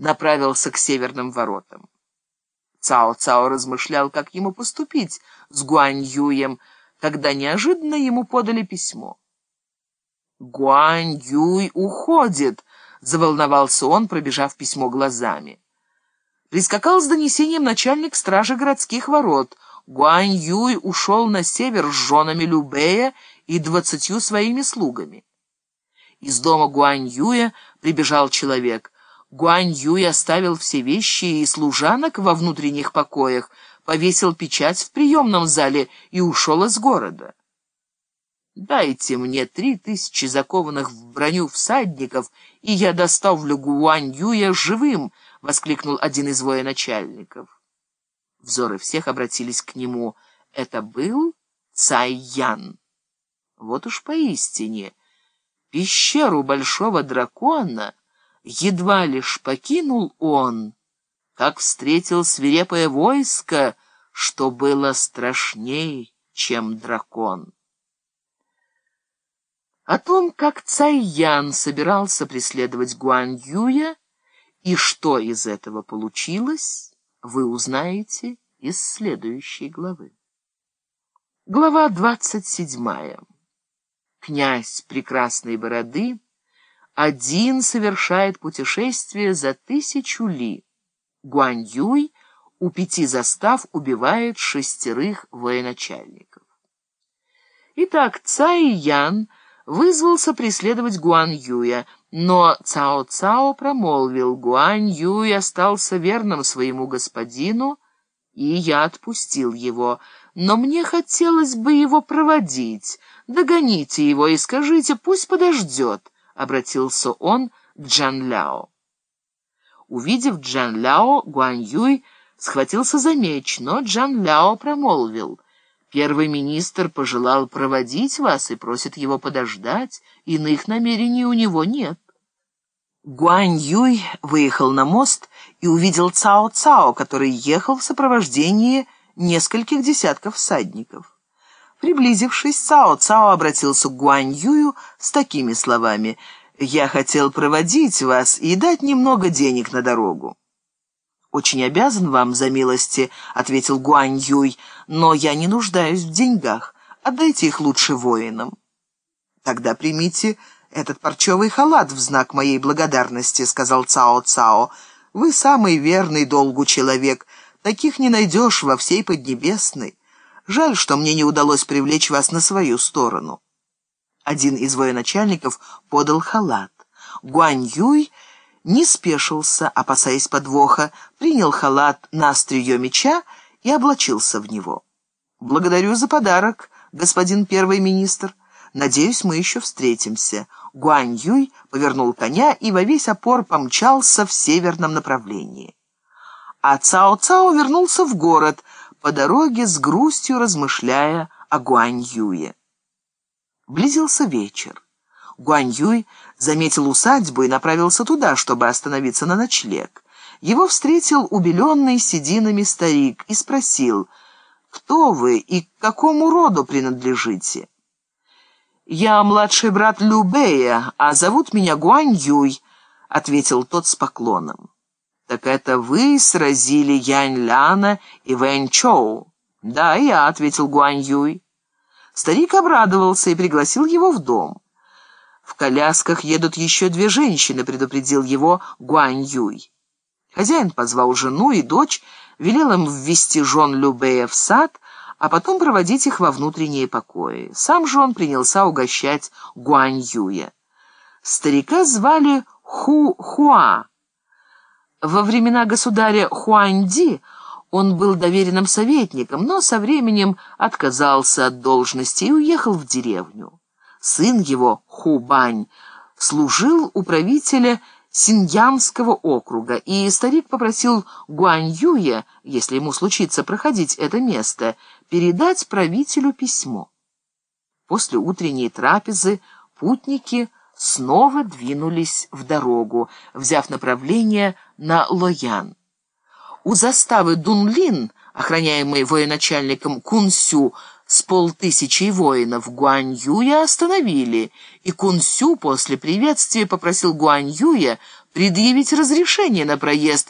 направился к северным воротам. Цао-Цао размышлял, как ему поступить с Гуань-Юем, когда неожиданно ему подали письмо. «Гуань-Юй уходит!» — заволновался он, пробежав письмо глазами. Прискакал с донесением начальник стражи городских ворот. Гуань-Юй ушел на север с женами Любея и двадцатью своими слугами. Из дома Гуань-Юя прибежал человек — Гуань-Юй оставил все вещи и служанок во внутренних покоях, повесил печать в приемном зале и ушел из города. «Дайте мне три тысячи закованных в броню всадников, и я доставлю Гуань-Юя живым!» — воскликнул один из военачальников. Взоры всех обратились к нему. Это был Цай-Ян. Вот уж поистине, пещеру большого дракона — едва лишь покинул он, как встретил свирепое войско, что было страшней, чем дракон. О том, как Цайян собирался преследовать Гуань Юя и что из этого получилось, вы узнаете из следующей главы. Глава двадцать седьмая. Князь прекрасной бороды один совершает путешествие за тысячу ли. Гуань Юй у пяти застав убивает шестерых военачальников. Итак, Цай Ян вызвался преследовать Гуан Юя, но Цао Цао промолвил, Гуань Юй остался верным своему господину, и я отпустил его, но мне хотелось бы его проводить. Догоните его и скажите, пусть подождет обратился он к Джан Ляо. Увидев Джан Ляо, Гуань Юй схватился за меч, но Джан Ляо промолвил. Первый министр пожелал проводить вас и просит его подождать, иных намерений у него нет. Гуань Юй выехал на мост и увидел Цао Цао, который ехал в сопровождении нескольких десятков всадников. Приблизившись, Цао Цао обратился к Гуань Юю с такими словами «Я хотел проводить вас и дать немного денег на дорогу». «Очень обязан вам за милости», — ответил Гуань Юй, «но я не нуждаюсь в деньгах. Отдайте их лучше воинам». «Тогда примите этот парчевый халат в знак моей благодарности», — сказал Цао Цао. «Вы самый верный долгу человек. Таких не найдешь во всей Поднебесной». Жаль, что мне не удалось привлечь вас на свою сторону». Один из военачальников подал халат. Гуань Юй не спешился, опасаясь подвоха, принял халат на острие меча и облачился в него. «Благодарю за подарок, господин первый министр. Надеюсь, мы еще встретимся». Гуань Юй повернул коня и во весь опор помчался в северном направлении. А Цао Цао вернулся в город — по дороге с грустью размышляя о Гуань-Юе. Близился вечер. Гуань-Юй заметил усадьбу и направился туда, чтобы остановиться на ночлег. Его встретил убеленный сединами старик и спросил, «Кто вы и к какому роду принадлежите?» «Я младший брат Любея, а зовут меня Гуань-Юй», — ответил тот с поклоном. «Так это вы сразили Янь Ляна и Вэнь Чоу?» «Да, я», — ответил Гуань Юй. Старик обрадовался и пригласил его в дом. «В колясках едут еще две женщины», — предупредил его Гуань Юй. Хозяин позвал жену и дочь, велел им ввести жен Любея в сад, а потом проводить их во внутренние покои. Сам же он принялся угощать Гуань Юя. Старика звали Ху Хуа. Во времена государя Хуанди он был доверенным советником, но со временем отказался от должности и уехал в деревню. Сын его, Хубань, служил у правителя Синьянского округа, и старик попросил Гуань Юя, если ему случится проходить это место, передать правителю письмо. После утренней трапезы путники снова двинулись в дорогу, взяв направление на Лоян. У заставы Дунлин, охраняемой военачальником Кунсю, с полтысячи воинов Гуань Юя остановили, и Кунсю после приветствия попросил Гуань Юя предъявить разрешение на проезд